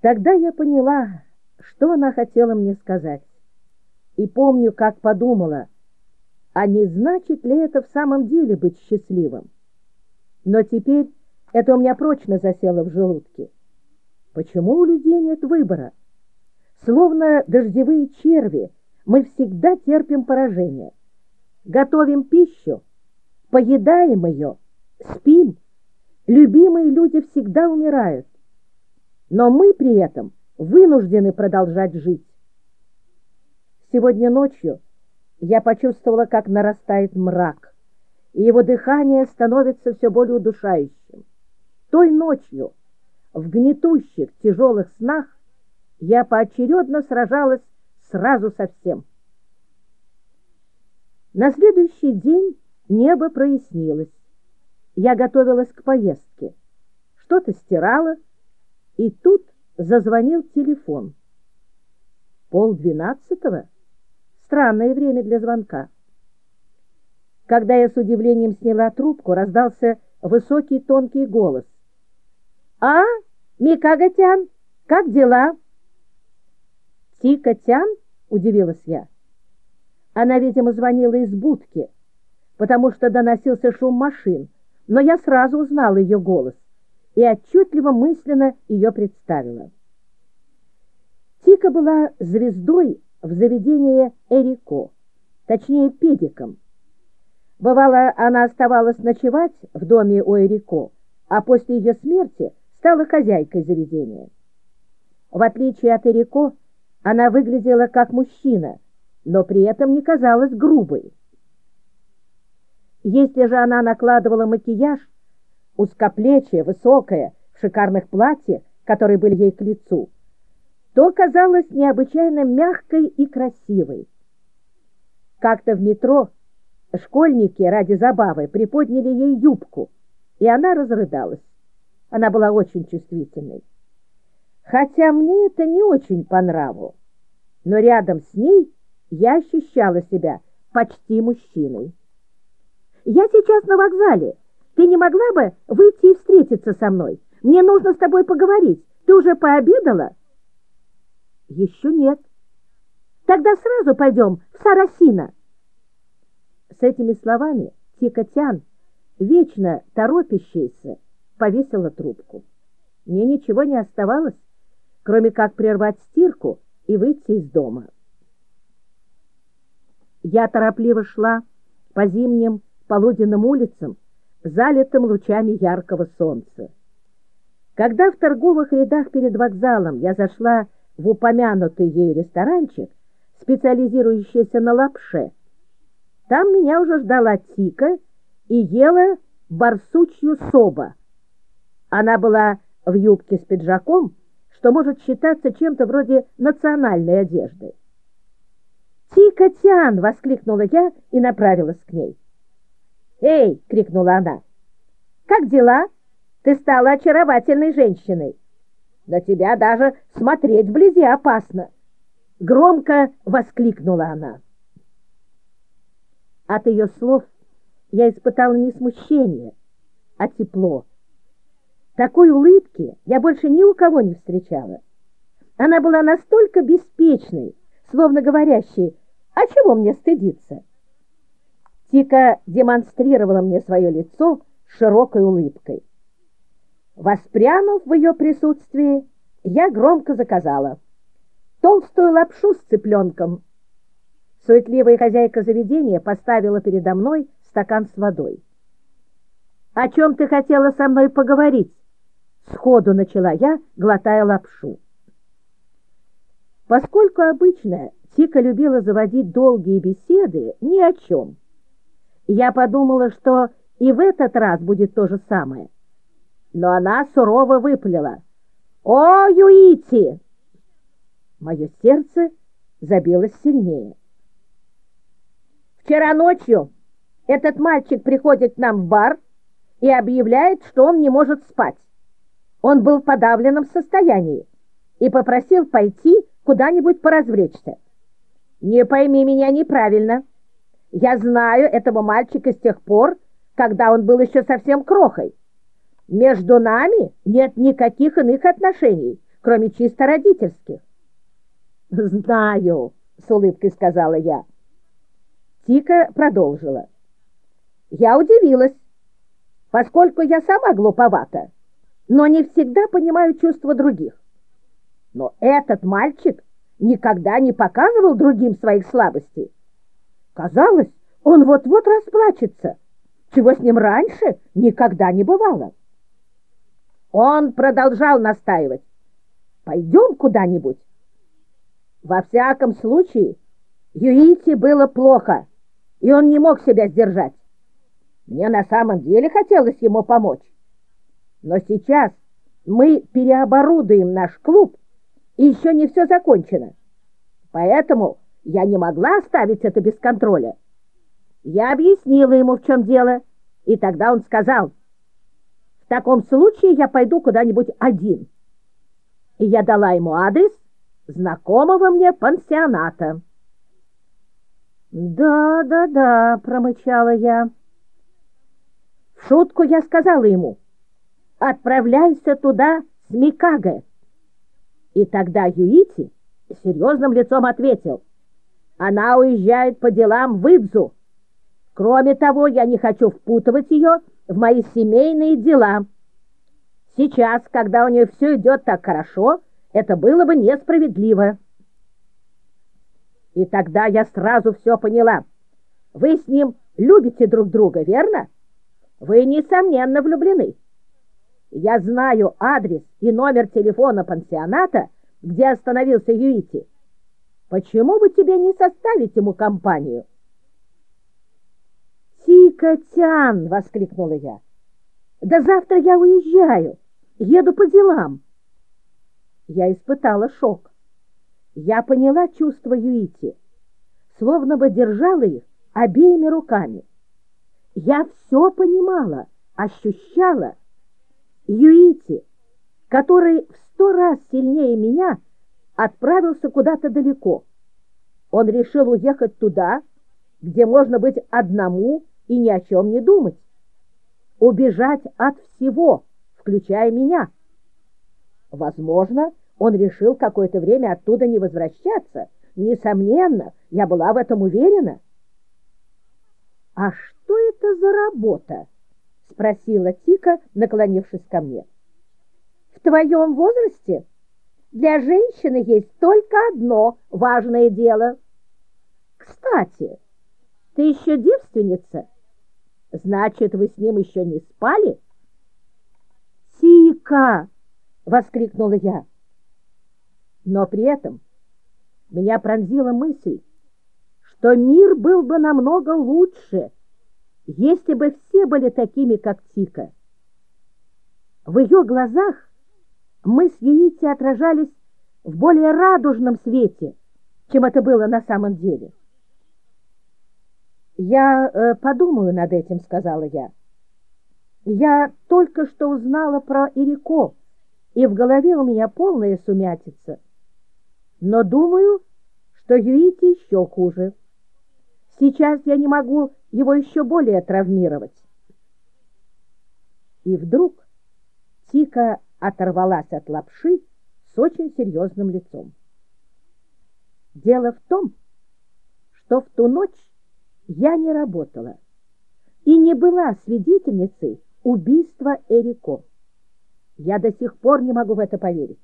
Тогда я поняла, что она хотела мне сказать. И помню, как подумала, а не значит ли это в самом деле быть счастливым? Но теперь это у меня прочно засело в желудке. Почему у людей нет выбора? Словно дождевые черви, мы всегда терпим поражение. Готовим пищу, поедаем ее, спим. Любимые люди всегда умирают. Но мы при этом вынуждены продолжать жить. Сегодня ночью я почувствовала, как нарастает мрак, и его дыхание становится все более удушающим. Той ночью в гнетущих тяжелых снах я поочередно сражалась сразу со всем. На следующий день небо прояснилось. Я готовилась к поездке. Что-то стирала, и тут зазвонил телефон. Пол двенадцатого? Странное время для звонка. Когда я с удивлением сняла трубку, раздался высокий тонкий голос. «А, Микагатян, как дела?» «Тикатян?» — удивилась я. Она, видимо, звонила из будки, потому что доносился шум машин, но я сразу узнала ее голос и отчетливо мысленно ее представила. Тика была звездой в заведении Эрико, точнее педиком. Бывало, она оставалась ночевать в доме у Эрико, а после ее смерти стала хозяйкой заведения. В отличие от Эрико, она выглядела как мужчина, но при этом не казалась грубой. Если же она накладывала макияж, узкоплечье, высокое, в шикарных платьях, которые были ей к лицу, то казалась необычайно мягкой и красивой. Как-то в метро школьники ради забавы приподняли ей юбку, и она разрыдалась. Она была очень чувствительной хотя мне это не очень по нраву. Но рядом с ней я ощущала себя почти мужчиной. «Я сейчас на вокзале. Ты не могла бы выйти и встретиться со мной? Мне нужно с тобой поговорить. Ты уже пообедала?» «Еще нет». «Тогда сразу пойдем в Сарасина». С этими словами Тикотян, вечно торопящаяся, повесила трубку. Мне ничего не оставалось, кроме как прервать стирку и выйти из дома. Я торопливо шла по зимним полуденным улицам, залитым лучами яркого солнца. Когда в торговых рядах перед вокзалом я зашла в упомянутый ею ресторанчик, специализирующийся на лапше, там меня уже ждала Тика и ела барсучью соба. Она была в юбке с пиджаком, что может считаться чем-то вроде национальной одежды. «Тикотян!» — воскликнула я и направилась к ней. «Эй!» — крикнула она. «Как дела? Ты стала очаровательной женщиной. На тебя даже смотреть вблизи опасно!» Громко воскликнула она. От ее слов я испытала не смущение, а тепло. Такой улыбки я больше ни у кого не встречала. Она была настолько беспечной, словно говорящей, а чего мне стыдиться? Тика демонстрировала мне свое лицо широкой улыбкой. Воспрянув в ее присутствии, я громко заказала толстую лапшу с цыпленком. Суетливая хозяйка заведения поставила передо мной стакан с водой. «О чем ты хотела со мной поговорить?» Сходу начала я, глотая лапшу. Поскольку обычно Тика любила заводить долгие беседы ни о чем, я подумала, что и в этот раз будет то же самое. Но она сурово выпалила. «О, Юити!» Мое сердце забилось сильнее. «Вчера ночью этот мальчик приходит к нам в бар и объявляет, что он не может спать. Он был в подавленном состоянии и попросил пойти куда-нибудь поразвлечься. Не пойми меня неправильно. Я знаю этого мальчика с тех пор, когда он был еще совсем крохой. Между нами нет никаких иных отношений, кроме чисто родительских. «Знаю», — с улыбкой сказала я. Тика продолжила. «Я удивилась, поскольку я сама глуповата, но не всегда понимаю чувства других. Но этот мальчик никогда не показывал другим своих слабостей. Казалось, он вот-вот расплачется, чего с ним раньше никогда не бывало. Он продолжал настаивать. «Пойдем куда-нибудь». Во всяком случае, Юити было плохо, и он не мог себя сдержать. Мне на самом деле хотелось ему помочь. Но сейчас мы переоборудуем наш клуб, и еще не все закончено. Поэтому я не могла оставить это без контроля. Я объяснила ему, в чем дело, и тогда он сказал, «В таком случае я пойду куда-нибудь один». И я дала ему адрес знакомого мне пансионата. «Да, да, да», — промычала я. В шутку я сказала ему, «Отправляйся туда с Микаго». И тогда Юити серьезным лицом ответил, «Она уезжает по делам в Идзу. Кроме того, я не хочу впутывать ее в мои семейные дела. Сейчас, когда у нее все идет так хорошо, это было бы несправедливо». И тогда я сразу все поняла. Вы с ним любите друг друга, верно? Вы, несомненно, влюблены. Я знаю адрес и номер телефона пансионата, где остановился Юити. Почему бы тебе не составить ему компанию? «Тикотян!» — воскликнула я. «Да завтра я уезжаю, еду по делам». Я испытала шок я поняла чувства Юити, словно бы держала их обеими руками. Я все понимала, ощущала. Юити, который в сто раз сильнее меня, отправился куда-то далеко. Он решил уехать туда, где можно быть одному и ни о чем не думать. Убежать от всего, включая меня. Возможно, он решил какое-то время оттуда не возвращаться. Несомненно, я была в этом уверена. «А что это за работа?» — спросила Тика, наклонившись ко мне. «В твоем возрасте для женщины есть только одно важное дело. Кстати, ты еще девственница? Значит, вы с ним еще не спали?» «Тика!» — воскликнула я. Но при этом меня пронзила мысль, что мир был бы намного лучше, если бы все были такими, как Тика. В ее глазах мы с Юити отражались в более радужном свете, чем это было на самом деле. «Я э, подумаю над этим», — сказала я. «Я только что узнала про Ирико, и в голове у меня полная сумятица» но думаю, что Юити еще хуже. Сейчас я не могу его еще более травмировать. И вдруг Тика оторвалась от лапши с очень серьезным лицом. Дело в том, что в ту ночь я не работала и не была свидетельницей убийства Эрико. Я до сих пор не могу в это поверить.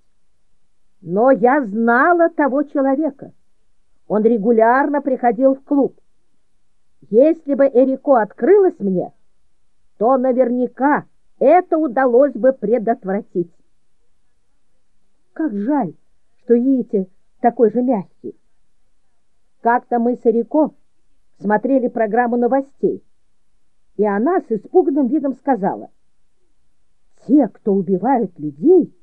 Но я знала того человека. Он регулярно приходил в клуб. Если бы Эрико открылась мне, то наверняка это удалось бы предотвратить. Как жаль, что Ити такой же мягкий. Как-то мы с Эрико смотрели программу новостей, и она с испуганным видом сказала, «Те, кто убивают людей,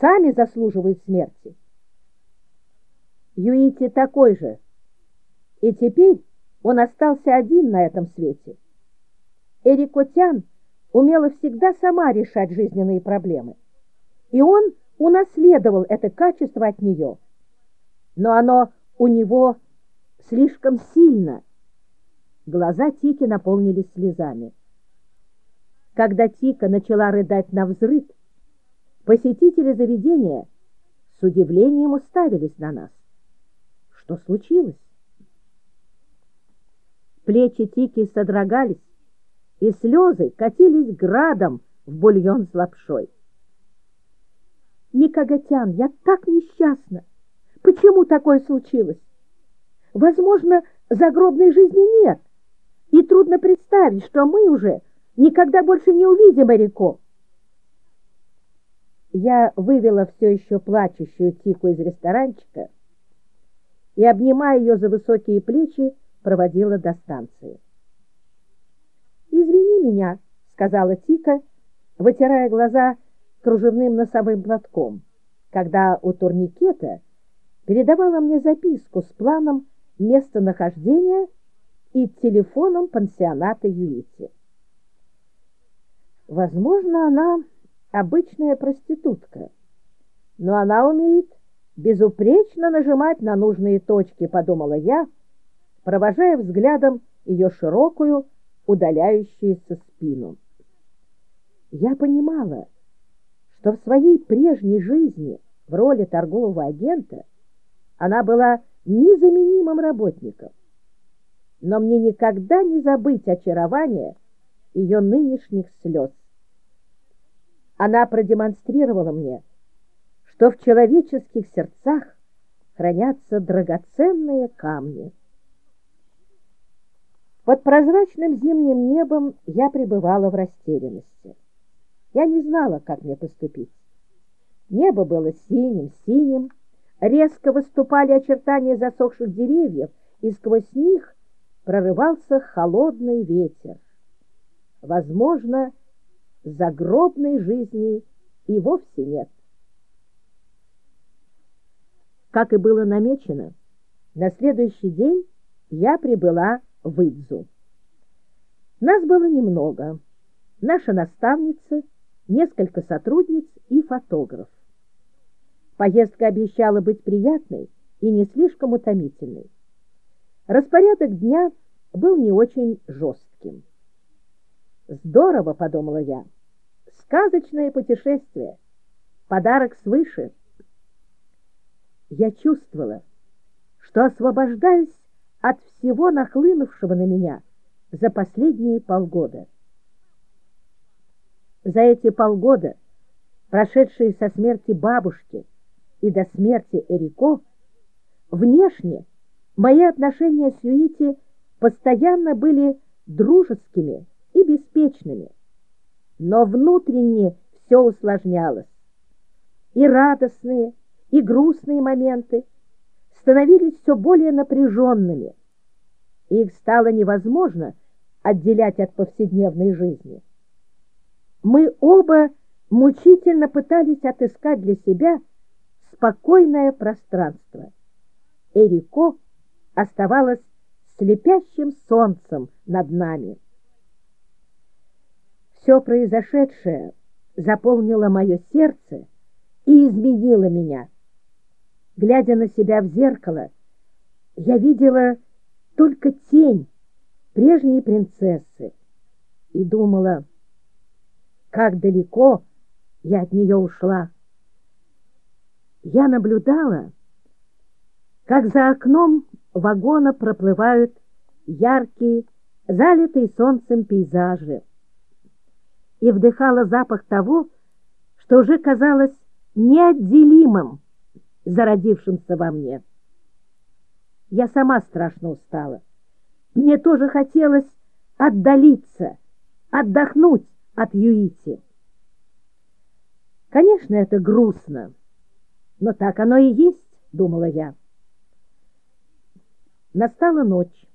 сами заслуживают смерти. Юити такой же, и теперь он остался один на этом свете. Эрикотян умела всегда сама решать жизненные проблемы, и он унаследовал это качество от нее, но оно у него слишком сильно. Глаза Тики наполнились слезами. Когда Тика начала рыдать на взрыв, Посетители заведения с удивлением уставились на нас. Что случилось? Плечи Тики содрогались, и слезы катились градом в бульон с лапшой. Микагатян, я так несчастна. Почему такое случилось? Возможно, загробной жизни нет, и трудно представить, что мы уже никогда больше не увидим Эрико. Я вывела все еще плачущую Тику из ресторанчика и, обнимая ее за высокие плечи, проводила до станции. «Извини меня», — сказала Тика, вытирая глаза кружевным носовым платком, когда у турникета передавала мне записку с планом местонахождения и телефоном пансионата Юити. Возможно, она обычная проститутка, но она умеет безупречно нажимать на нужные точки, подумала я, провожая взглядом ее широкую, удаляющуюся спину. Я понимала, что в своей прежней жизни в роли торгового агента она была незаменимым работником. Но мне никогда не забыть очарование ее нынешних слез. Она продемонстрировала мне, что в человеческих сердцах хранятся драгоценные камни. Под прозрачным зимним небом я пребывала в растерянности. Я не знала, как мне поступить. Небо было синим-синим, резко выступали очертания засохших деревьев, и сквозь них прорывался холодный ветер. Возможно, загробной жизни и вовсе нет. Как и было намечено, на следующий день я прибыла в Идзу. Нас было немного. Наша наставница, несколько сотрудниц и фотограф. Поездка обещала быть приятной и не слишком утомительной. Распорядок дня был не очень жестким. «Здорово», — подумала я, — «сказочное путешествие, подарок свыше». Я чувствовала, что освобождаюсь от всего нахлынувшего на меня за последние полгода. За эти полгода, прошедшие со смерти бабушки и до смерти Эрико, внешне мои отношения с Юити постоянно были дружескими и беспечными, но внутренне все усложнялось. И радостные, и грустные моменты становились все более напряженными, их стало невозможно отделять от повседневной жизни. Мы оба мучительно пытались отыскать для себя спокойное пространство. Эрико оставалась слепящим солнцем над нами. Все произошедшее заполнило мое сердце и изменило меня. Глядя на себя в зеркало, я видела только тень прежней принцессы и думала, как далеко я от нее ушла. Я наблюдала, как за окном вагона проплывают яркие, залитые солнцем пейзажи, и вдыхала запах того, что уже казалось неотделимым зародившимся во мне. Я сама страшно устала. Мне тоже хотелось отдалиться, отдохнуть от Юити. Конечно, это грустно, но так оно и есть, думала я. Настала ночь.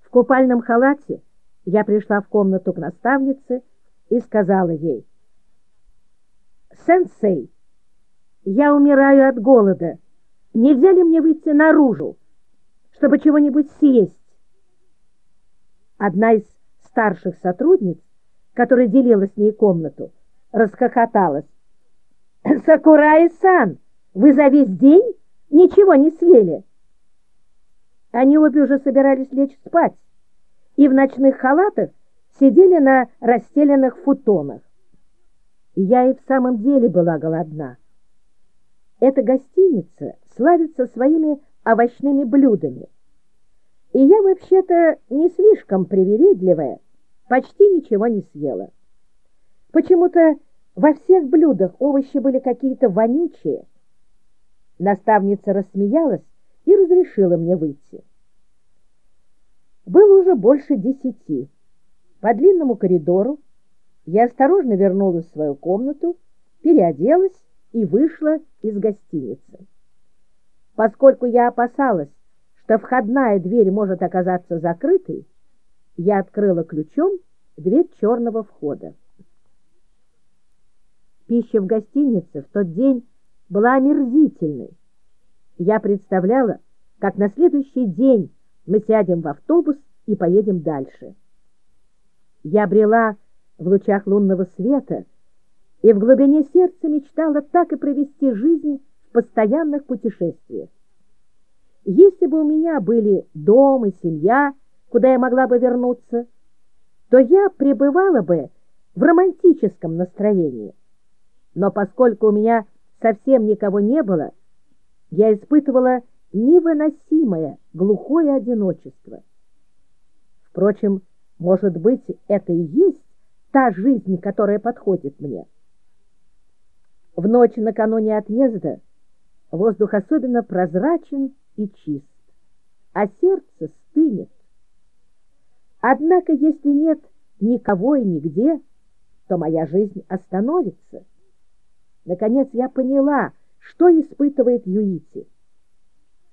В купальном халате я пришла в комнату к наставнице и сказала ей, «Сенсей, я умираю от голода. Нельзя ли мне выйти наружу, чтобы чего-нибудь съесть? Одна из старших сотрудниц, которая делила с ней комнату, расхохоталась. «Сакурай-сан, вы за весь день ничего не съели?» Они обе уже собирались лечь спать и в ночных халатах сидели на расстеленных футонах. Я и в самом деле была голодна. Эта гостиница славится своими овощными блюдами. И я вообще-то не слишком привередливая, почти ничего не съела. Почему-то во всех блюдах овощи были какие-то вонючие. Наставница рассмеялась и разрешила мне выйти. Было уже больше десяти. По длинному коридору я осторожно вернулась в свою комнату, переоделась и вышла из гостиницы. Поскольку я опасалась, что входная дверь может оказаться закрытой, я открыла ключом дверь черного входа. Пища в гостинице в тот день была омерзительной. Я представляла, как на следующий день мы сядем в автобус и поедем дальше. Я брела в лучах лунного света и в глубине сердца мечтала так и провести жизнь в постоянных путешествиях. Если бы у меня были дом и семья, куда я могла бы вернуться, то я пребывала бы в романтическом настроении. Но поскольку у меня совсем никого не было, я испытывала невыносимое глухое одиночество. Впрочем, может быть, это и есть та жизнь, которая подходит мне. В ночь накануне отъезда воздух особенно прозрачен и чист, а сердце стынет. Однако, если нет никого и нигде, то моя жизнь остановится. Наконец я поняла, что испытывает Юити.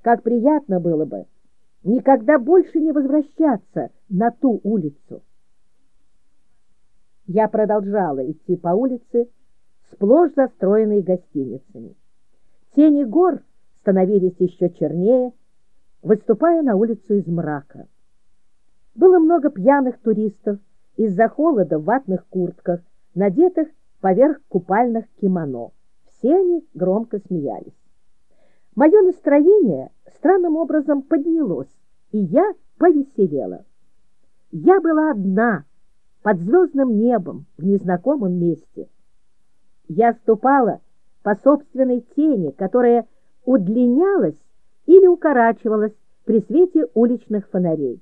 Как приятно было бы никогда больше не возвращаться на ту улицу. Я продолжала идти по улице, сплошь застроенной гостиницами. Тени гор становились еще чернее, выступая на улицу из мрака. Было много пьяных туристов из-за холода в ватных куртках, надетых поверх купальных кимоно. Все они громко смеялись. Мое настроение странным образом поднялось, и я повеселела. Я была одна, под звездным небом, в незнакомом месте. Я ступала по собственной тени, которая удлинялась или укорачивалась при свете уличных фонарей.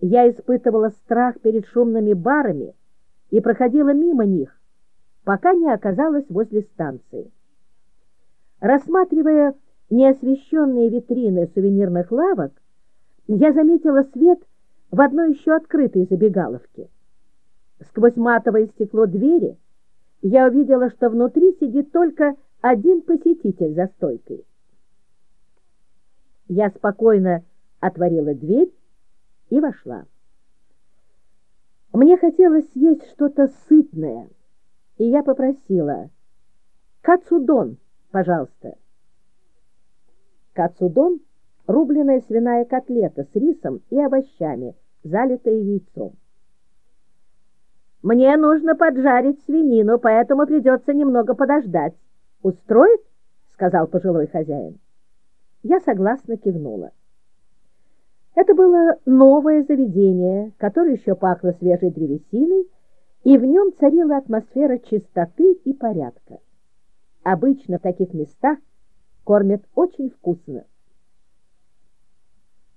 Я испытывала страх перед шумными барами и проходила мимо них, пока не оказалась возле станции. Рассматривая неосвещенные витрины сувенирных лавок, я заметила свет в одной еще открытой забегаловке. Сквозь матовое стекло двери я увидела, что внутри сидит только один посетитель за стойкой. Я спокойно отворила дверь и вошла. Мне хотелось съесть что-то сытное, и я попросила «Кацудон, пожалуйста». Кацудон — рубленая свиная котлета с рисом и овощами, залитая яйцом. «Мне нужно поджарить свинину, поэтому придется немного подождать. Устроит?» — сказал пожилой хозяин. Я согласно кивнула. Это было новое заведение, которое еще пахло свежей древесиной, и в нем царила атмосфера чистоты и порядка. Обычно в таких местах кормят очень вкусно.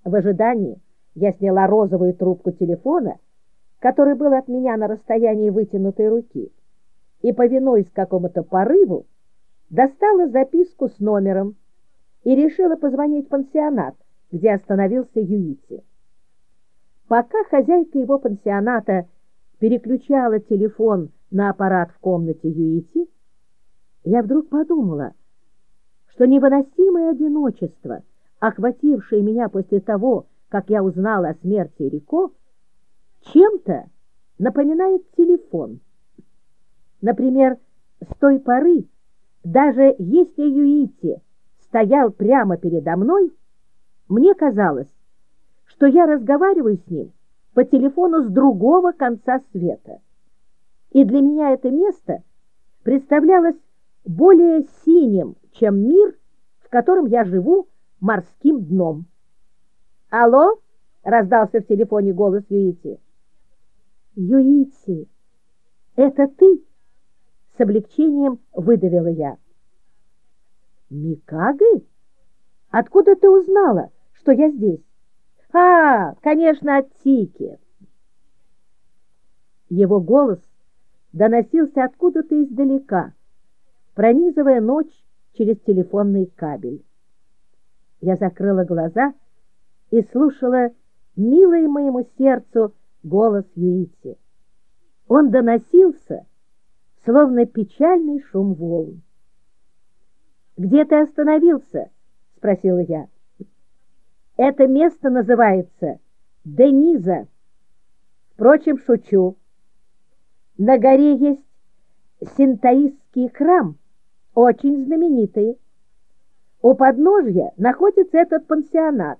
В ожидании я сняла розовую трубку телефона, который был от меня на расстоянии вытянутой руки, и, повинуясь какому-то порыву, достала записку с номером и решила позвонить в пансионат, где остановился Юити. Пока хозяйка его пансионата переключала телефон на аппарат в комнате Юити, я вдруг подумала, что невыносимое одиночество, охватившее меня после того, как я узнала о смерти Рико, чем-то напоминает телефон. Например, с той поры, даже если Юити стоял прямо передо мной, мне казалось, что я разговариваю с ним по телефону с другого конца света. И для меня это место представлялось более синим, чем мир, в котором я живу морским дном. «Алло?» — раздался в телефоне голос Юити. «Юити, это ты?» — с облегчением выдавила я. Микагы? Откуда ты узнала, что я здесь? А, конечно, от Тики. Его голос доносился откуда-то издалека, пронизывая ночь через телефонный кабель. Я закрыла глаза и слушала милый моему сердцу голос Юити. Он доносился, словно печальный шум волн. «Где ты остановился?» — спросила я. «Это место называется Дениза. Впрочем, шучу. На горе есть синтаистский храм, очень знаменитый. У подножья находится этот пансионат,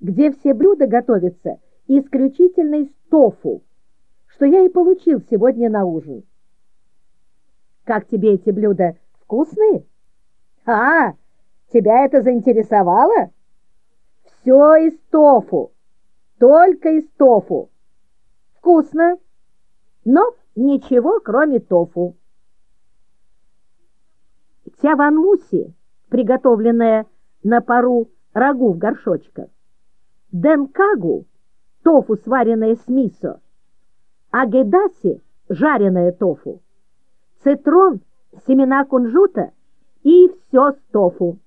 где все блюда готовятся исключительно из тофу, что я и получил сегодня на ужин. Как тебе эти блюда? Вкусные? А, тебя это заинтересовало? Все из тофу, только из тофу. Вкусно, но ничего, кроме тофу. Тяванмуси, приготовленная на пару рагу в горшочках, денкагу, тофу, сваренное с мисо, агедаси, жареное тофу, цитрон, семена кунжута и все с тофу.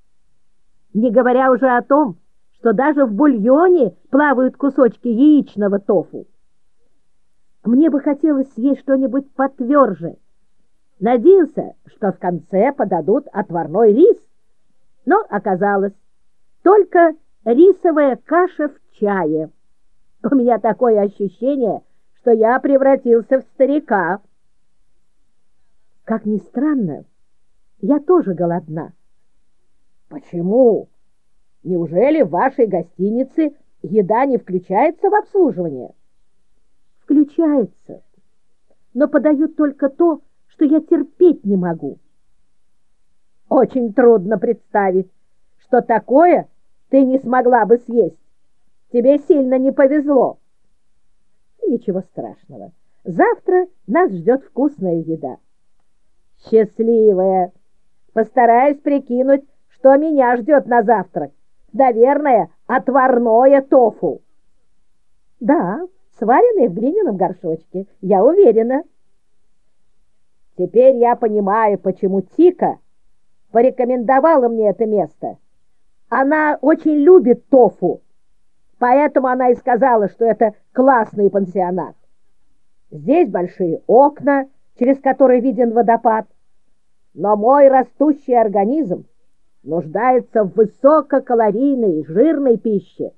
Не говоря уже о том, что даже в бульоне плавают кусочки яичного тофу. Мне бы хотелось съесть что-нибудь потверже. Надеялся, что в конце подадут отварной рис. Но оказалось, только рисовая каша в чае. У меня такое ощущение, что я превратился в старика. Как ни странно, я тоже голодна. Почему? Неужели в вашей гостинице еда не включается в обслуживание? Включается, но подают только то, что я терпеть не могу. Очень трудно представить, что такое ты не смогла бы съесть. Тебе сильно не повезло. Ничего страшного. Завтра нас ждет вкусная еда. Счастливая. Постараюсь прикинуть, что меня ждет на завтрак. Наверное, отварное тофу. Да, сваренное в глиняном горшочке, я уверена. Теперь я понимаю, почему Тика порекомендовала мне это место. Она очень любит тофу, поэтому она и сказала, что это классный пансионат. Здесь большие окна, через которые виден водопад, но мой растущий организм нуждается в высококалорийной, жирной пище.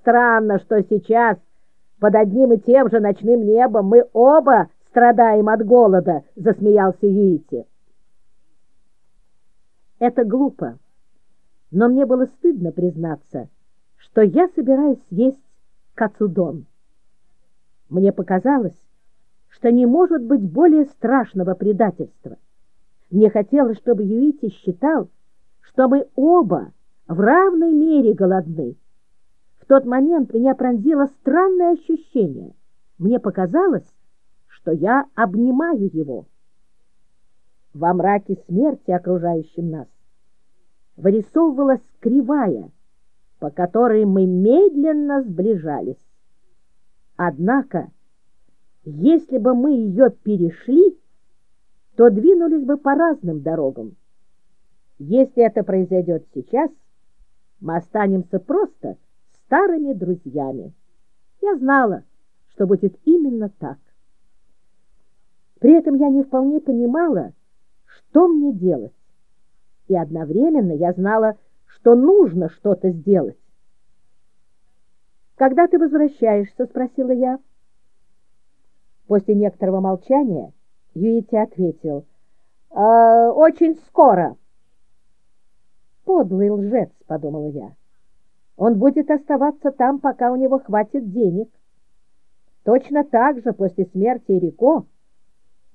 Странно, что сейчас под одним и тем же ночным небом мы оба страдаем от голода, засмеялся Юити. Это глупо, но мне было стыдно признаться, что я собираюсь съесть кацудон. Мне показалось, что не может быть более страшного предательства. Мне хотелось, чтобы Юити считал, что мы оба в равной мере голодны. В тот момент меня пронзило странное ощущение. Мне показалось, что я обнимаю его. Во мраке смерти, окружающем нас, вырисовывалась кривая, по которой мы медленно сближались. Однако, если бы мы ее перешли, то двинулись бы по разным дорогам. Если это произойдет сейчас, мы останемся просто старыми друзьями. Я знала, что будет именно так. При этом я не вполне понимала, что мне делать. И одновременно я знала, что нужно что-то сделать. «Когда ты возвращаешься?» — спросила я. После некоторого молчания Юити ответил. «Э, «Очень скоро». «Подлый лжец», — подумала я. «Он будет оставаться там, пока у него хватит денег». Точно так же после смерти Рико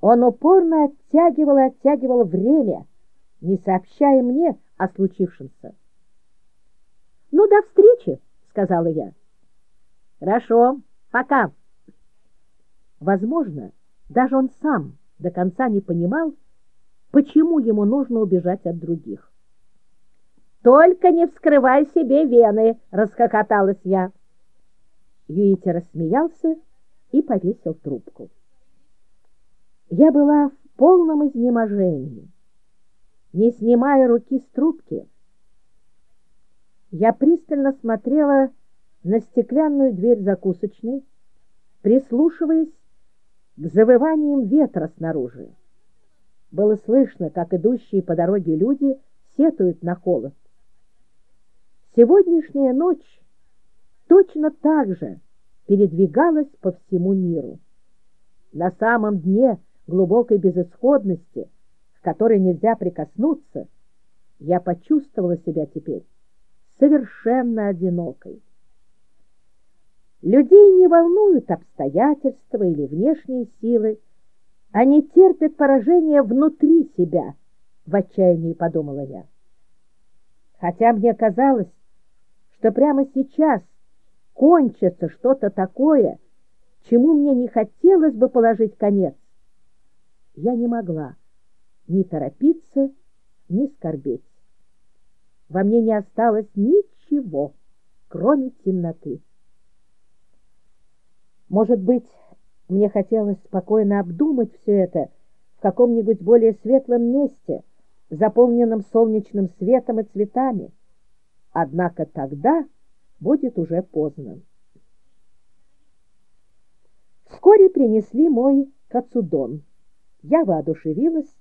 он упорно оттягивал и оттягивал время, не сообщая мне о случившемся. «Ну, до встречи», — сказала я. «Хорошо, пока». Возможно, даже он сам до конца не понимал, почему ему нужно убежать от других. «Только не вскрывай себе вены!» — расхохоталась я. Юити рассмеялся и повесил трубку. Я была в полном изнеможении. Не снимая руки с трубки, я пристально смотрела на стеклянную дверь закусочной, прислушиваясь к завываниям ветра снаружи. Было слышно, как идущие по дороге люди сетуют на холод. Сегодняшняя ночь точно так же передвигалась по всему миру. На самом дне глубокой безысходности, к которой нельзя прикоснуться, я почувствовала себя теперь совершенно одинокой. Людей не волнуют обстоятельства или внешние силы, они терпят поражение внутри себя, в отчаянии подумала я. Хотя мне казалось, что прямо сейчас кончится что-то такое, чему мне не хотелось бы положить конец, я не могла ни торопиться, ни скорбеть. Во мне не осталось ничего, кроме темноты. Может быть, мне хотелось спокойно обдумать все это в каком-нибудь более светлом месте, заполненном солнечным светом и цветами. Однако тогда будет уже поздно. Вскоре принесли мой кацудон. Я воодушевилась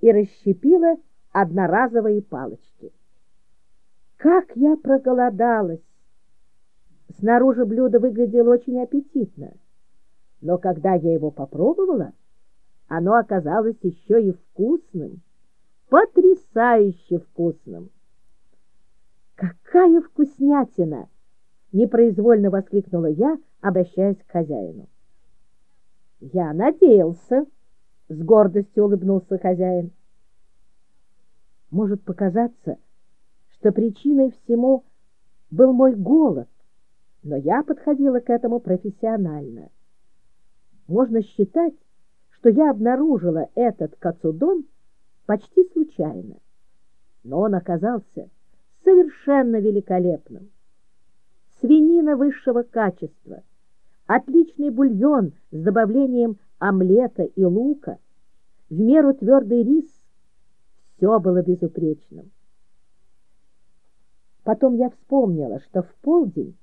и расщепила одноразовые палочки. Как я проголодалась! Снаружи блюдо выглядело очень аппетитно, но когда я его попробовала, оно оказалось еще и вкусным, потрясающе вкусным. «Какая вкуснятина!» — непроизвольно воскликнула я, обращаясь к хозяину. «Я надеялся», — с гордостью улыбнулся хозяин. «Может показаться, что причиной всему был мой голод, но я подходила к этому профессионально. Можно считать, что я обнаружила этот кацудон почти случайно, но он оказался совершенно великолепным. Свинина высшего качества, отличный бульон с добавлением омлета и лука, в меру твердый рис — все было безупречным. Потом я вспомнила, что в полдень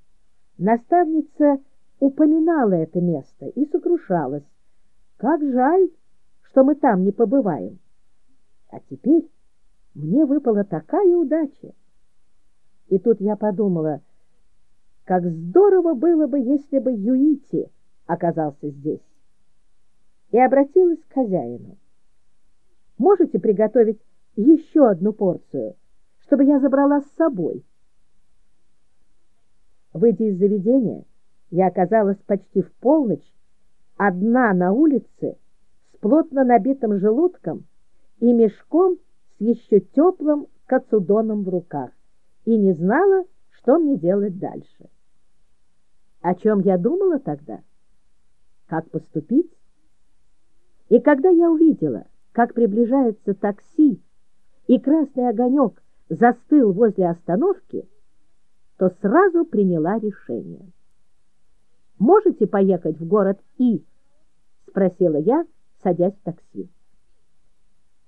наставница упоминала это место и сокрушалась. Как жаль, что мы там не побываем. А теперь мне выпала такая удача. И тут я подумала, как здорово было бы, если бы Юити оказался здесь. И обратилась к хозяину. Можете приготовить еще одну порцию, чтобы я забрала с собой? Выйдя из заведения, я оказалась почти в полночь одна на улице с плотно набитым желудком и мешком с еще теплым кацудоном в руках и не знала, что мне делать дальше. О чем я думала тогда? Как поступить? И когда я увидела, как приближается такси, и красный огонек застыл возле остановки, то сразу приняла решение. «Можете поехать в город И?» — спросила я, садясь в такси.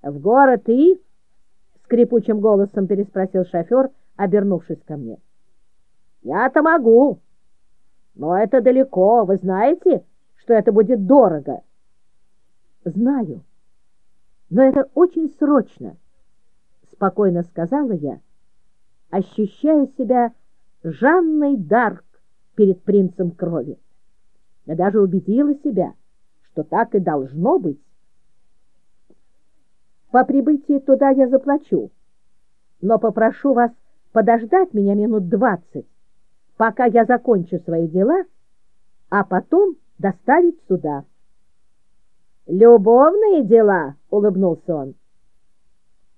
«В город И?» — скрипучим голосом переспросил шофер, обернувшись ко мне. «Я-то могу, но это далеко. Вы знаете, что это будет дорого?» «Знаю, но это очень срочно», — спокойно сказала я, ощущая себя Жанной Дарк перед принцем крови. Я даже убедила себя, что так и должно быть. По прибытии туда я заплачу, но попрошу вас подождать меня минут двадцать, пока я закончу свои дела, а потом доставить сюда. «Любовные дела?» — улыбнулся он.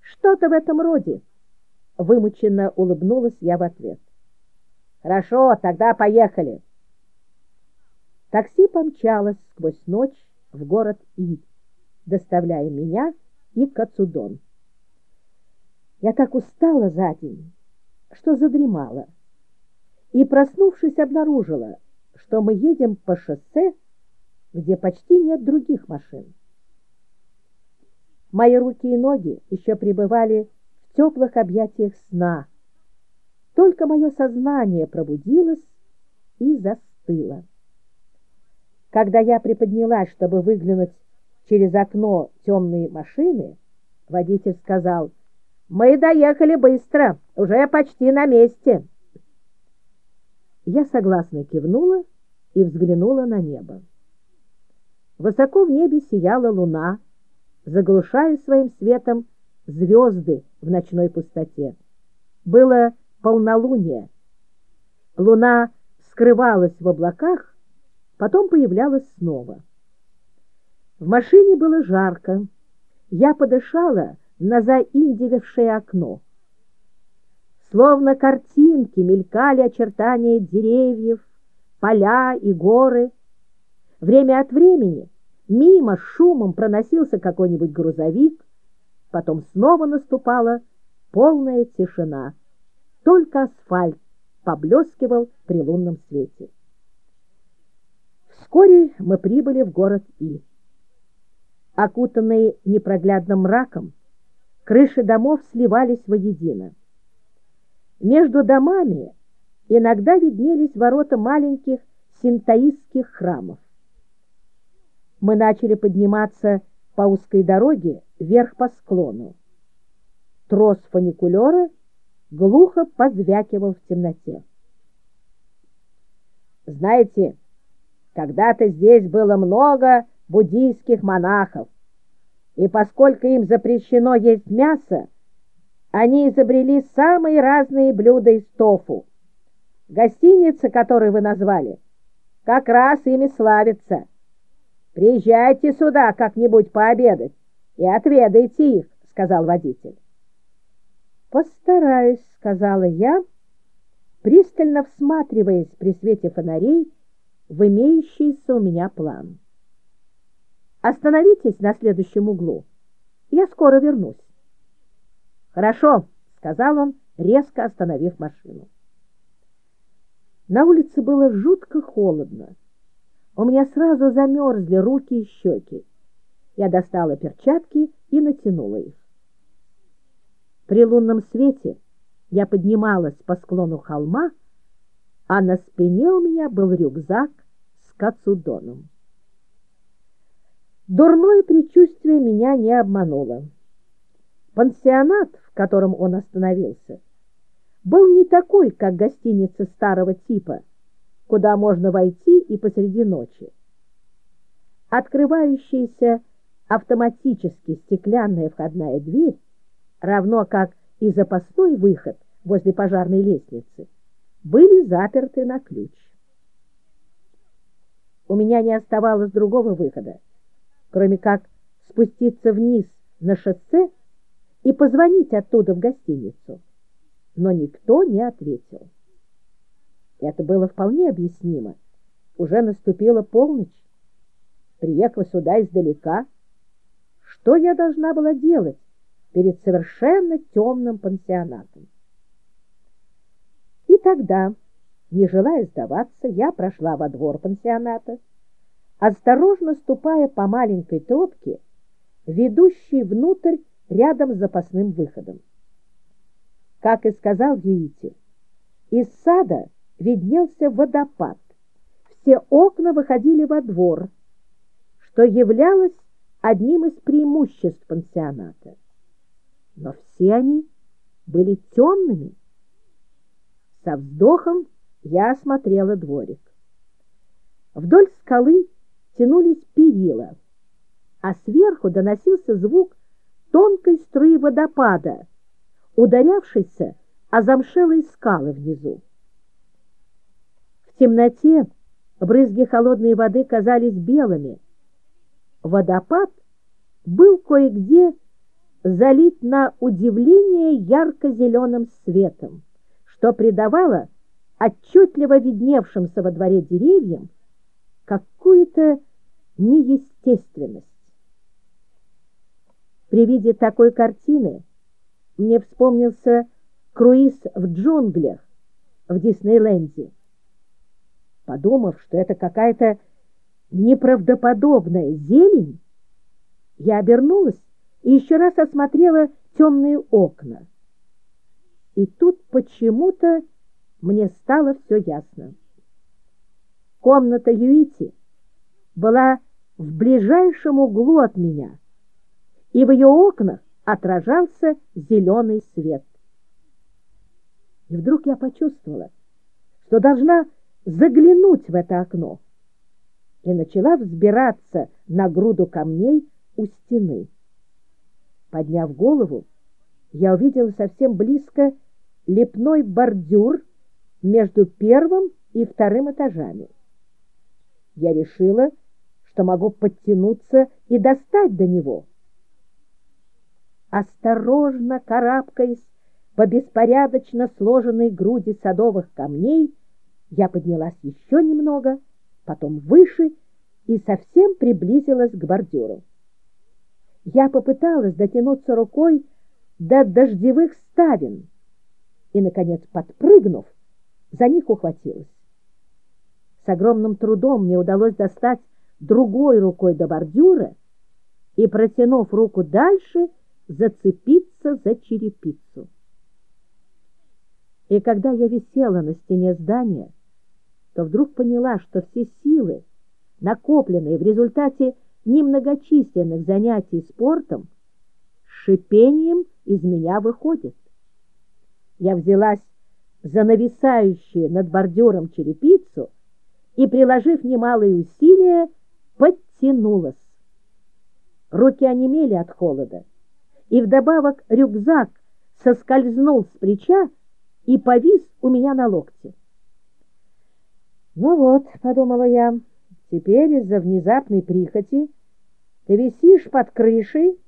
«Что-то в этом роде», — вымученно улыбнулась я в ответ. Хорошо, тогда поехали. Такси помчалось сквозь ночь в город И, доставляя меня и Кацудон. Я так устала за день, что задремала, и, проснувшись, обнаружила, что мы едем по шоссе, где почти нет других машин. Мои руки и ноги еще пребывали в теплых объятиях сна. Только мое сознание пробудилось и застыло. Когда я приподнялась, чтобы выглянуть через окно темные машины, водитель сказал, «Мы доехали быстро, уже почти на месте». Я согласно кивнула и взглянула на небо. Высоко в небе сияла луна, заглушая своим светом звезды в ночной пустоте. Было полнолуние. Луна скрывалась в облаках, потом появлялась снова. В машине было жарко. Я подышала на заиндевевшее окно. Словно картинки мелькали очертания деревьев, поля и горы. Время от времени мимо шумом проносился какой-нибудь грузовик, потом снова наступала полная тишина. Только асфальт поблескивал при лунном свете. Вскоре мы прибыли в город И. Окутанные непроглядным мраком, крыши домов сливались воедино. Между домами иногда виднелись ворота маленьких синтаистских храмов. Мы начали подниматься по узкой дороге вверх по склону. Трос фуникулера глухо позвякивал в темноте. Знаете, когда-то здесь было много буддийских монахов, и поскольку им запрещено есть мясо, они изобрели самые разные блюда из тофу. Гостиница, которую вы назвали, как раз ими славится. Приезжайте сюда как-нибудь пообедать и отведайте их, — сказал водитель. Постараюсь, — сказала я, пристально всматриваясь при свете фонарей в имеющийся у меня план. Остановитесь на следующем углу. Я скоро вернусь. «Хорошо», — сказал он, резко остановив машину. На улице было жутко холодно. У меня сразу замерзли руки и щеки. Я достала перчатки и натянула их. При лунном свете я поднималась по склону холма, а на спине у меня был рюкзак с кацудоном. Дурное предчувствие меня не обмануло. Пансионат, в котором он остановился, был не такой, как гостиница старого типа, куда можно войти и посреди ночи. Открывающаяся автоматически стеклянная входная дверь, равно как и запасной выход возле пожарной лестницы, были заперты на ключ. У меня не оставалось другого выхода, кроме как спуститься вниз на шоссе и позвонить оттуда в гостиницу. Но никто не ответил. Это было вполне объяснимо. Уже наступила полночь. Приехала сюда издалека. Что я должна была делать перед совершенно темным пансионатом? И тогда, не желая сдаваться, я прошла во двор пансионата, осторожно ступая по маленькой тропке, ведущей внутрь рядом с запасным выходом. Как и сказал Юити, из сада виднелся водопад. Все окна выходили во двор, что являлось одним из преимуществ пансионата. Но все они были темными. Со вздохом я осмотрела дворик. Вдоль скалы тянулись перила, а сверху доносился звук тонкой струи водопада, ударявшейся о замшелые скалы внизу. В темноте брызги холодной воды казались белыми. Водопад был кое-где залит на удивление ярко-зеленым светом, что придавало отчетливо видневшимся во дворе деревьям какую-то неестественность. При виде такой картины мне вспомнился круиз в джунглях в Диснейленде. Подумав, что это какая-то неправдоподобная зелень, я обернулась и еще раз осмотрела темные окна. И тут почему-то мне стало все ясно. Комната Юити была в ближайшем углу от меня, и в ее окнах отражался зеленый свет. И вдруг я почувствовала, что должна заглянуть в это окно, и начала взбираться на груду камней у стены. Подняв голову, я увидела совсем близко лепной бордюр между первым и вторым этажами. Я решила, что могу подтянуться и достать до него. Осторожно карабкаясь по беспорядочно сложенной груди садовых камней, я поднялась еще немного, потом выше и совсем приблизилась к бордюру. Я попыталась дотянуться рукой до дождевых ставен и, наконец, подпрыгнув, за них ухватилась. С огромным трудом мне удалось достать другой рукой до бордюра и, протянув руку дальше, зацепиться за черепицу. И когда я висела на стене здания, то вдруг поняла, что все силы, накопленные в результате немногочисленных занятий спортом, шипением из меня выходят. Я взялась за нависающую над бордюром черепицу и, приложив немалые усилия, подтянулась. Руки онемели от холода, и вдобавок рюкзак соскользнул с плеча и повис у меня на локте. «Ну вот», — подумала я, — «теперь из-за внезапной прихоти ты висишь под крышей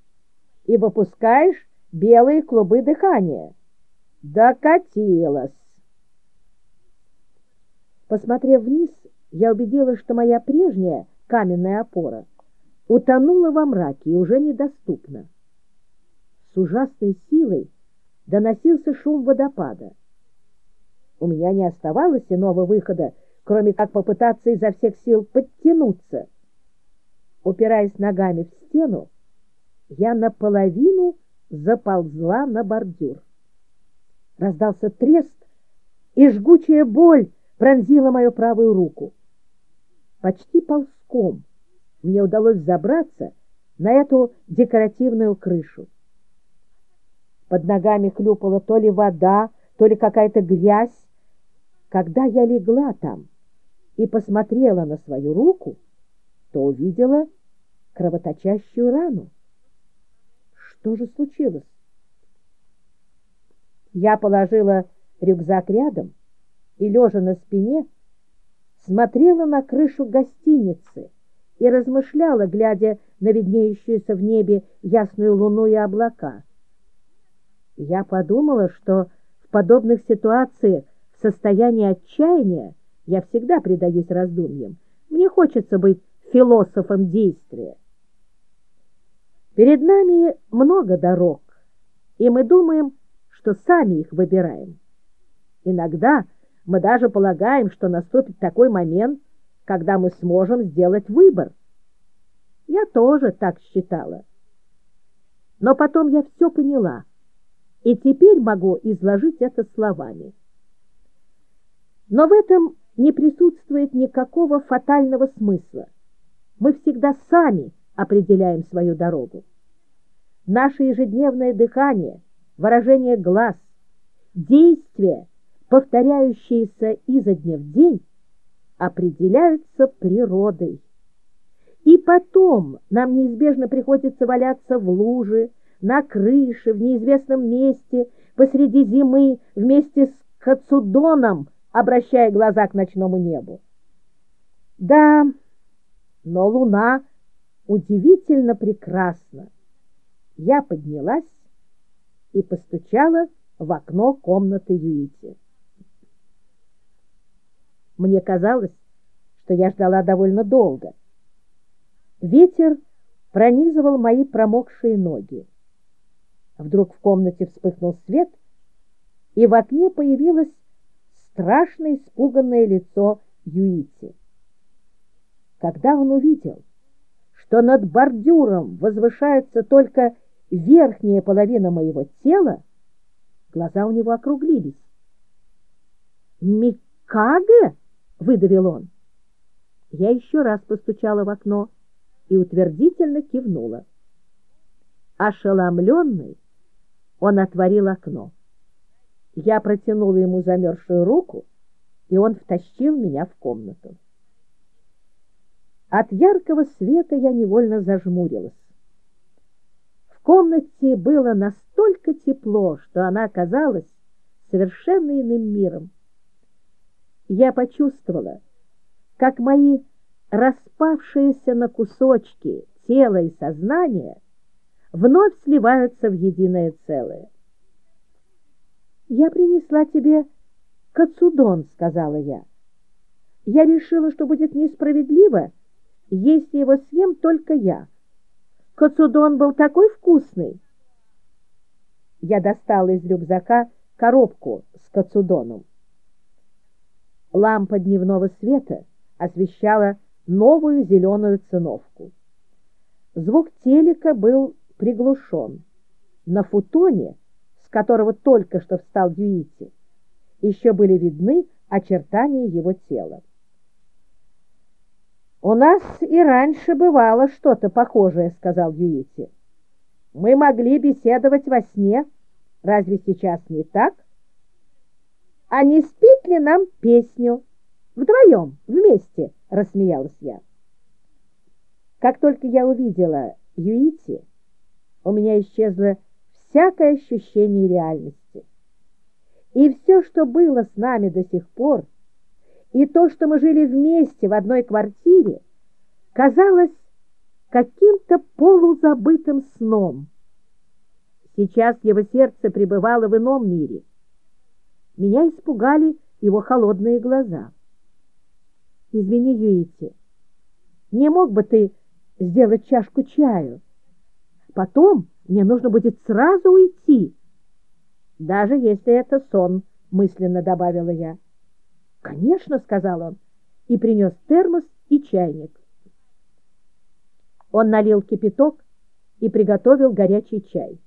и выпускаешь белые клубы дыхания». Докатилась. Посмотрев вниз, я убедилась, что моя прежняя каменная опора утонула во мраке и уже недоступна. С ужасной силой доносился шум водопада. У меня не оставалось иного выхода, кроме как попытаться изо всех сил подтянуться. Упираясь ногами в стену, я наполовину заползла на бордюр. Раздался трест, и жгучая боль пронзила мою правую руку. Почти ползком мне удалось забраться на эту декоративную крышу. Под ногами хлюпала то ли вода, то ли какая-то грязь. Когда я легла там и посмотрела на свою руку, то увидела кровоточащую рану. Что же случилось? Я положила рюкзак рядом и, лежа на спине, смотрела на крышу гостиницы и размышляла, глядя на виднеющуюся в небе ясную луну и облака. Я подумала, что в подобных ситуациях в состоянии отчаяния я всегда предаюсь раздумьям. Мне хочется быть философом действия. Перед нами много дорог, и мы думаем, что сами их выбираем. Иногда мы даже полагаем, что наступит такой момент, когда мы сможем сделать выбор. Я тоже так считала. Но потом я все поняла, и теперь могу изложить это словами. Но в этом не присутствует никакого фатального смысла. Мы всегда сами определяем свою дорогу. Наше ежедневное дыхание — выражение глаз, действия, повторяющиеся изо дня в день, определяются природой. И потом нам неизбежно приходится валяться в луже, на крыше, в неизвестном месте, посреди зимы, вместе с Хацудоном, обращая глаза к ночному небу. Да, но луна удивительно прекрасна. Я поднялась и постучала в окно комнаты Юити. Мне казалось, что я ждала довольно долго. Ветер пронизывал мои промокшие ноги. Вдруг в комнате вспыхнул свет, и в окне появилось страшно испуганное лицо Юити. Когда он увидел, что над бордюром возвышается только верхняя половина моего тела, глаза у него округлились. «Микаге?» — выдавил он. Я еще раз постучала в окно и утвердительно кивнула. Ошеломленный, он отворил окно. Я протянула ему замерзшую руку, и он втащил меня в комнату. От яркого света я невольно зажмурилась. В комнате было настолько тепло, что она оказалась совершенно иным миром. Я почувствовала, как мои распавшиеся на кусочки тело и сознание вновь сливаются в единое целое. «Я принесла тебе кацудон», — сказала я. «Я решила, что будет несправедливо, если его съем только я. Кацудон был такой вкусный!» Я достала из рюкзака коробку с кацудоном. Лампа дневного света освещала новую зеленую циновку. Звук телека был приглушен. На футоне, с которого только что встал Юити, еще были видны очертания его тела. «У нас и раньше бывало что-то похожее», — сказал Юити. «Мы могли беседовать во сне. Разве сейчас не так? А не спеть ли нам песню?» Вдвоем, вместе, рассмеялась я. Как только я увидела Юити, у меня исчезло всякое ощущение реальности. И все, что было с нами до сих пор, и то, что мы жили вместе в одной квартире, казалось каким-то полузабытым сном. Сейчас его сердце пребывало в ином мире. Меня испугали его холодные глаза. Извини, Юити, не мог бы ты сделать чашку чаю? Потом мне нужно будет сразу уйти. Даже если это сон, мысленно добавила я. Конечно, сказал он и принес термос и чайник. Он налил кипяток и приготовил горячий чай.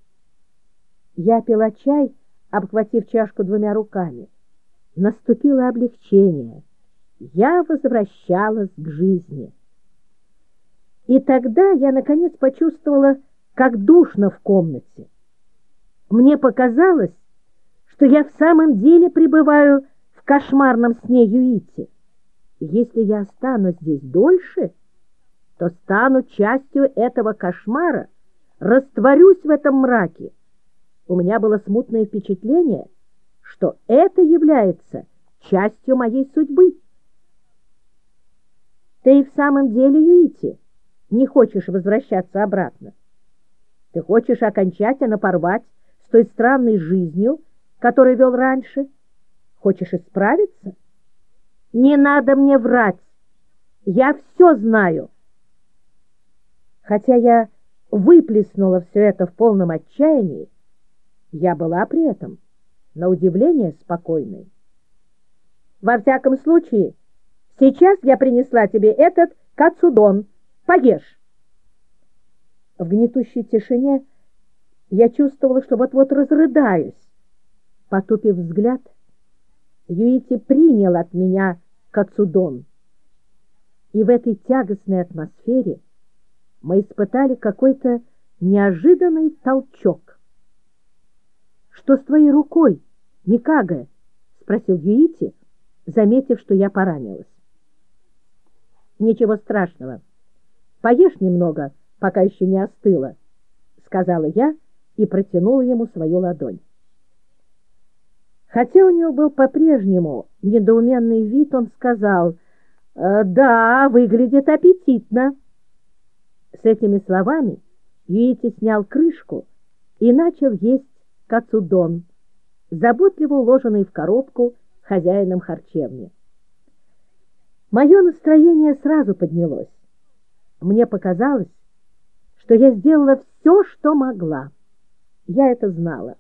Я пила чай, обхватив чашку двумя руками. Наступило облегчение я возвращалась к жизни. И тогда я, наконец, почувствовала, как душно в комнате. Мне показалось, что я в самом деле пребываю в кошмарном сне Юити. Если я останусь здесь дольше, то стану частью этого кошмара, растворюсь в этом мраке. У меня было смутное впечатление, что это является частью моей судьбы. Ты и в самом деле, Юити, не хочешь возвращаться обратно. Ты хочешь окончательно порвать с той странной жизнью, которую вел раньше? Хочешь исправиться? Не надо мне врать. Я все знаю. Хотя я выплеснула все это в полном отчаянии, я была при этом, на удивление, спокойной. Во всяком случае, Сейчас я принесла тебе этот кацудон. Поешь. В гнетущей тишине я чувствовала, что вот-вот разрыдаюсь. Потупив взгляд, Юити принял от меня кацудон. И в этой тягостной атмосфере мы испытали какой-то неожиданный толчок. «Что с твоей рукой, Микаго?» — спросил Юити, заметив, что я поранилась. Ничего страшного. Поешь немного, пока еще не остыло, сказала я и протянула ему свою ладонь. Хотя у него был по-прежнему недоуменный вид, он сказал, «Э, «Да, выглядит аппетитно». С этими словами Юити снял крышку и начал есть кацудон, заботливо уложенный в коробку хозяином харчевни. Мое настроение сразу поднялось. Мне показалось, что я сделала все, что могла. Я это знала.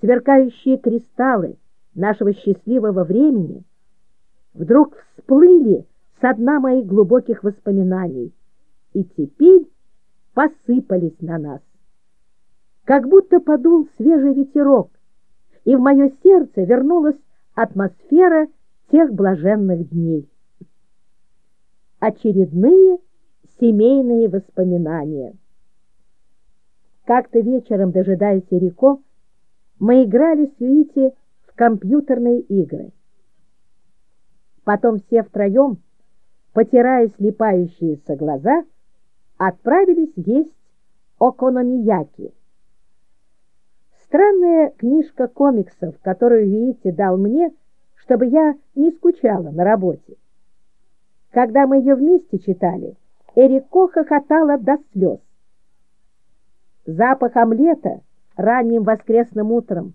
Сверкающие кристаллы нашего счастливого времени вдруг всплыли со дна моих глубоких воспоминаний и теперь посыпались на нас. Как будто подул свежий ветерок, и в мое сердце вернулась атмосфера тех блаженных дней. Очередные семейные воспоминания. Как-то вечером, дожидаясь Эрико, мы играли с Юити в компьютерные игры. Потом все втроем, потирая слепающиеся глаза, отправились есть окономияки. Странная книжка комиксов, которую Виити дал мне, чтобы я не скучала на работе. Когда мы ее вместе читали, Эрико хохотала до слез. Запах омлета ранним воскресным утром,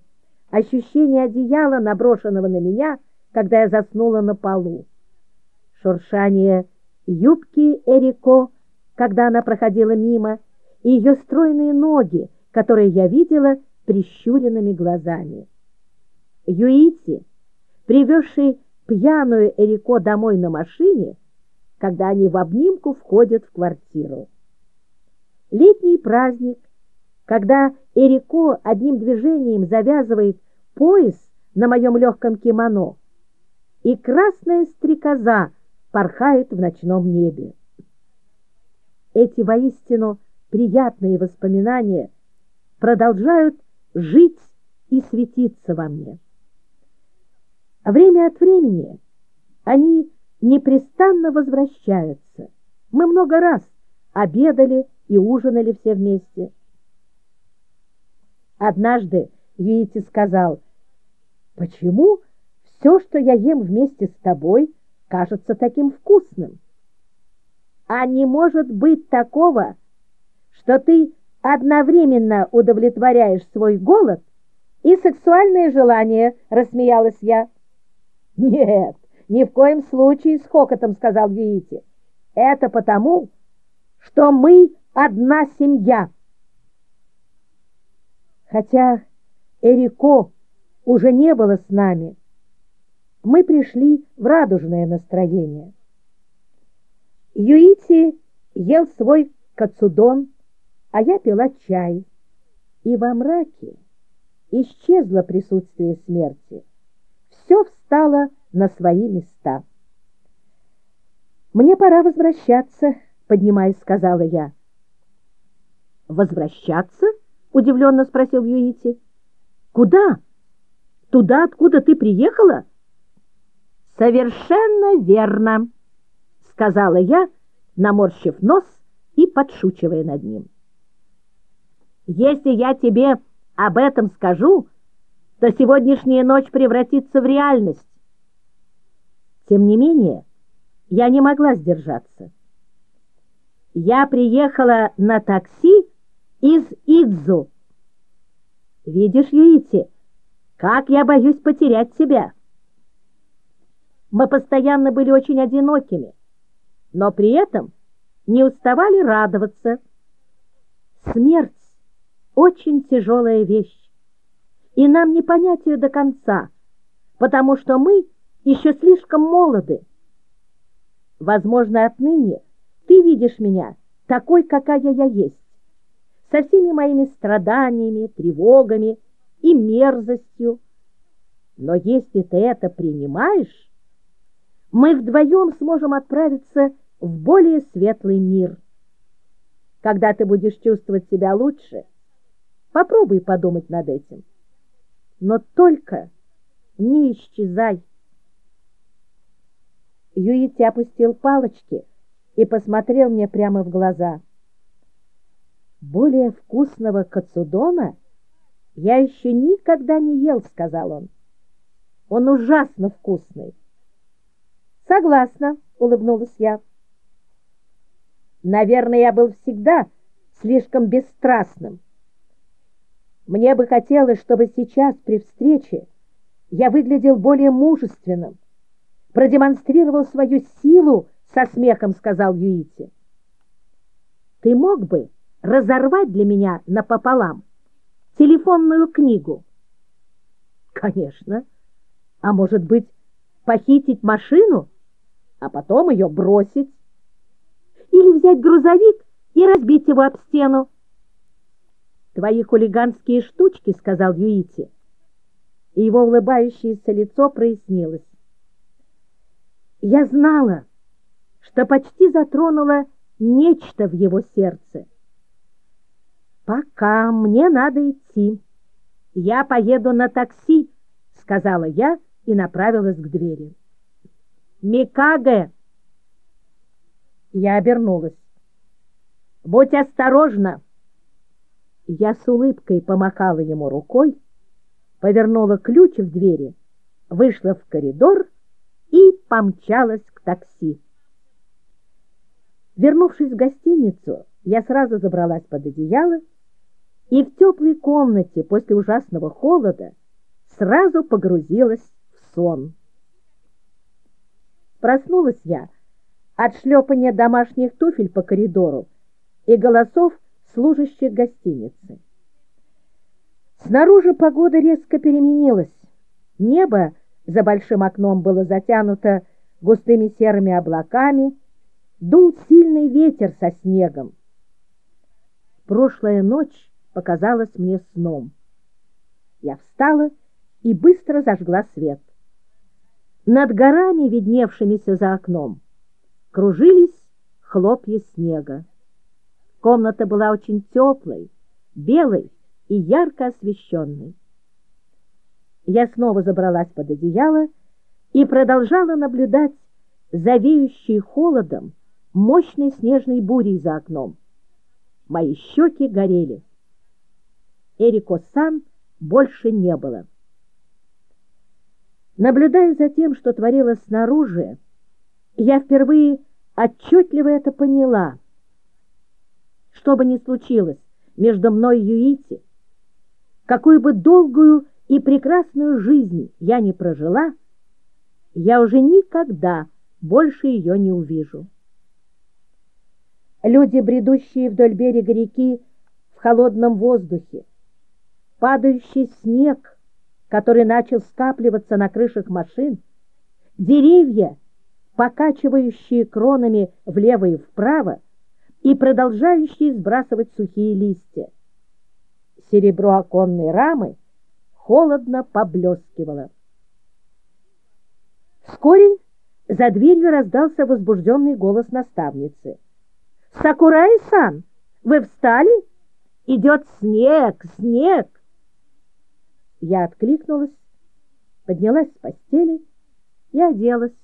ощущение одеяла, наброшенного на меня, когда я заснула на полу, шуршание юбки Эрико, когда она проходила мимо, и ее стройные ноги, которые я видела прищуренными глазами. Юити, привезший пьяную Эрико домой на машине, когда они в обнимку входят в квартиру. Летний праздник, когда Эрико одним движением завязывает пояс на моем легком кимоно, и красная стрекоза порхает в ночном небе. Эти воистину приятные воспоминания продолжают жить и светиться во мне. Время от времени они непрестанно возвращаются. Мы много раз обедали и ужинали все вместе. Однажды Юити сказал, «Почему все, что я ем вместе с тобой, кажется таким вкусным?» А не может быть такого, что ты одновременно удовлетворяешь свой голод и сексуальное желание, рассмеялась я. Нет, ни в коем случае, с хохотом сказал Юити. Это потому, что мы одна семья. Хотя Эрико уже не было с нами, мы пришли в радужное настроение. Юити ел свой кацудон, а я пила чай. И во мраке исчезло присутствие смерти. Все встало на свои места. «Мне пора возвращаться», — поднимаясь, сказала я. «Возвращаться?» — удивленно спросил Юити. «Куда? Туда, откуда ты приехала?» «Совершенно верно», — сказала я, наморщив нос и подшучивая над ним. «Если я тебе об этом скажу, то сегодняшняя ночь превратится в реальность. Тем не менее, я не могла сдержаться. Я приехала на такси из Идзу. Видишь, Юити, как я боюсь потерять тебя. Мы постоянно были очень одинокими, но при этом не уставали радоваться. Смерть — очень тяжелая вещь, и нам не понять ее до конца, потому что мы еще слишком молоды. Возможно, отныне ты видишь меня такой, какая я есть, со всеми моими страданиями, тревогами и мерзостью. Но если ты это принимаешь, мы вдвоем сможем отправиться в более светлый мир. Когда ты будешь чувствовать себя лучше, попробуй подумать над этим. Но только не исчезай. Юити опустил палочки и посмотрел мне прямо в глаза. «Более вкусного кацудона я еще никогда не ел», — сказал он. «Он ужасно вкусный». «Согласна», — улыбнулась я. «Наверное, я был всегда слишком бесстрастным. Мне бы хотелось, чтобы сейчас при встрече я выглядел более мужественным, продемонстрировал свою силу, со смехом сказал Юити. ты мог бы разорвать для меня напополам телефонную книгу? Конечно. А может быть, похитить машину, а потом ее бросить? Или взять грузовик и разбить его об стену? Твои хулиганские штучки, — сказал Юити. И его улыбающееся лицо прояснилось. Я знала, что почти затронула нечто в его сердце. «Пока мне надо идти. Я поеду на такси», — сказала я и направилась к двери. «Микаге!» Я обернулась. «Будь осторожна!» Я с улыбкой помахала ему рукой, повернула ключ в двери, вышла в коридор и помчалась к такси. Вернувшись в гостиницу, я сразу забралась под одеяло и в теплой комнате после ужасного холода сразу погрузилась в сон. Проснулась я от шлепания домашних туфель по коридору и голосов служащих гостиницы. Снаружи погода резко переменилась. Небо за большим окном было затянуто густыми серыми облаками, дул сильный ветер со снегом. Прошлая ночь показалась мне сном. Я встала и быстро зажгла свет. Над горами, видневшимися за окном, кружились хлопья снега. Комната была очень теплой, белой и ярко освещенной. Я снова забралась под одеяло и продолжала наблюдать за веющей холодом мощной снежной бурей за окном. Мои щеки горели. Эрико-сан больше не было. Наблюдая за тем, что творилось снаружи, я впервые отчетливо это поняла — что бы ни случилось между мной и Юити, какую бы долгую и прекрасную жизнь я не прожила, я уже никогда больше ее не увижу. Люди, бредущие вдоль берега реки в холодном воздухе, падающий снег, который начал скапливаться на крышах машин, деревья, покачивающие кронами влево и вправо, и продолжающие сбрасывать сухие листья. Серебро оконной рамы холодно поблескивало. Вскоре за дверью раздался возбужденный голос наставницы. «Сакурай-сан, вы встали? Идет снег, снег!» Я откликнулась, поднялась с постели и оделась,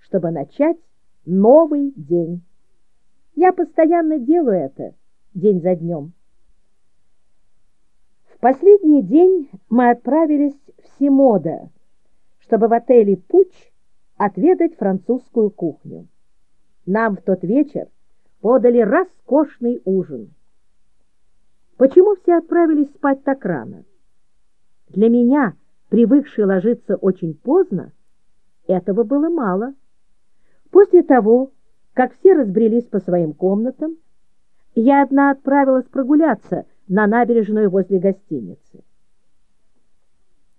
чтобы начать новый день. Я постоянно делаю это день за днем. В последний день мы отправились в Симода, чтобы в отеле «Пуч» отведать французскую кухню. Нам в тот вечер подали роскошный ужин. Почему все отправились спать так рано? Для меня, привыкшей ложиться очень поздно, этого было мало. После того, как все разбрелись по своим комнатам, я одна отправилась прогуляться на набережную возле гостиницы.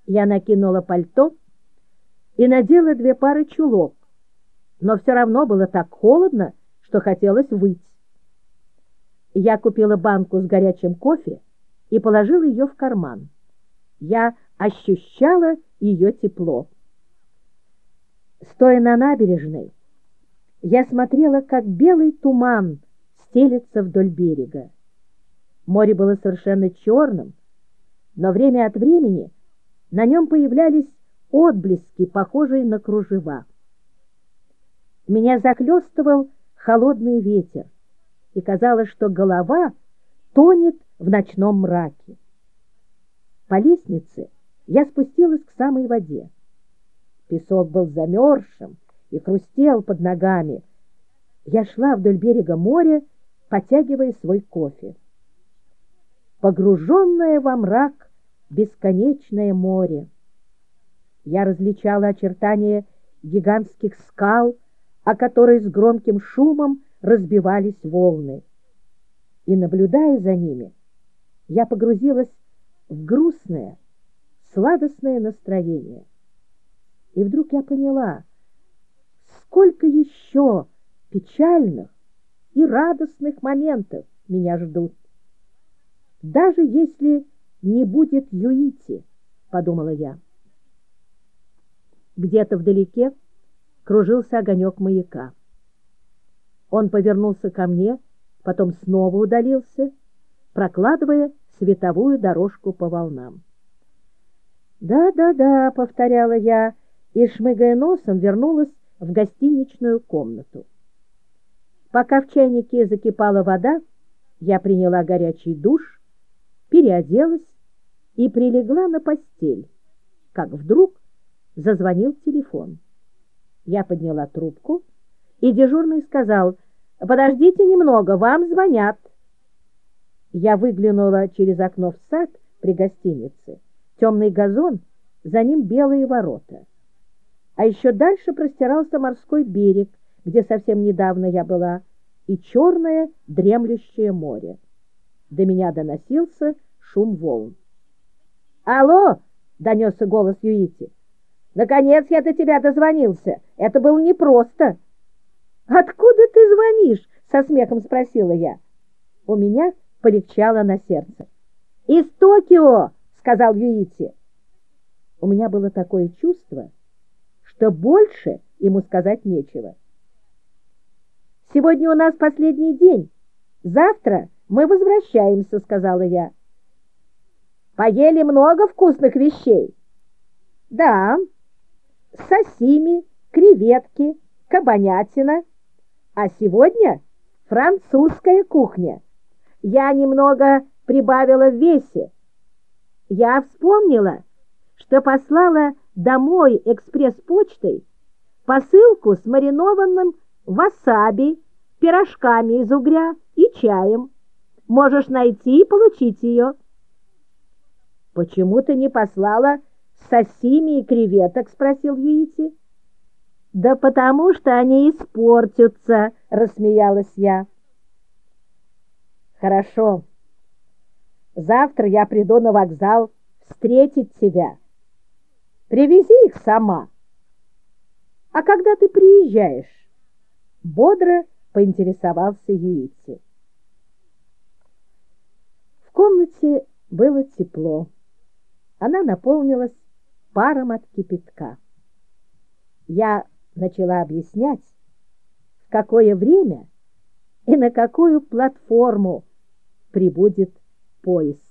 Я накинула пальто и надела две пары чулок, но все равно было так холодно, что хотелось выйти. Я купила банку с горячим кофе и положила ее в карман. Я ощущала ее тепло. Стоя на набережной, я смотрела, как белый туман стелется вдоль берега. Море было совершенно черным, но время от времени на нем появлялись отблески, похожие на кружева. Меня захлестывал холодный ветер, и казалось, что голова тонет в ночном мраке. По лестнице я спустилась к самой воде. Песок был замерзшим, и хрустел под ногами. Я шла вдоль берега моря, потягивая свой кофе. Погруженное во мрак бесконечное море. Я различала очертания гигантских скал, о которые с громким шумом разбивались волны. и, наблюдая за ними, я погрузилась грустное, сладостное настроение. И вдруг я поняла, сколько еще печальных и радостных моментов меня ждут. Даже если не будет Юити, подумала я. Где-то вдалеке кружился огонек маяка. Он повернулся ко мне, потом снова удалился, прокладывая световую дорожку по волнам. «Да-да-да», — повторяла я, и, шмыгая носом, вернулась в гостиничную комнату. Пока в чайнике закипала вода, я приняла горячий душ, переоделась и прилегла на постель, как вдруг зазвонил телефон. Я подняла трубку, и дежурный сказал, «Подождите немного, вам звонят». Я выглянула через окно в сад при гостинице. Темный газон, за ним белые ворота. А еще дальше простирался морской берег, где совсем недавно я была, и черное дремлющее море. До меня доносился шум волн. «Алло!» — донесся голос Юити. «Наконец я до тебя дозвонился. Это было непросто». «Откуда ты звонишь?» — со смехом спросила я. У меня полегчало на сердце. «Из Токио!» — сказал Юити. У меня было такое чувство, что больше ему сказать нечего. «Сегодня у нас последний день. Завтра мы возвращаемся», — сказала я. «Поели много вкусных вещей?» «Да, сосими, креветки, кабанятина. А сегодня французская кухня. Я немного прибавила в весе. Я вспомнила, что послала домой экспресс-почтой посылку с маринованным васаби, пирожками из угря и чаем. Можешь найти и получить ее. Почему ты не послала сосими и креветок? Спросил Юити. Да потому что они испортятся, рассмеялась я. Хорошо. Завтра я приду на вокзал встретить тебя. Привези их сама. А когда ты приезжаешь? Бодро поинтересовался Юити. В комнате было тепло. Она наполнилась паром от кипятка. Я начала объяснять, в какое время и на какую платформу прибудет поезд.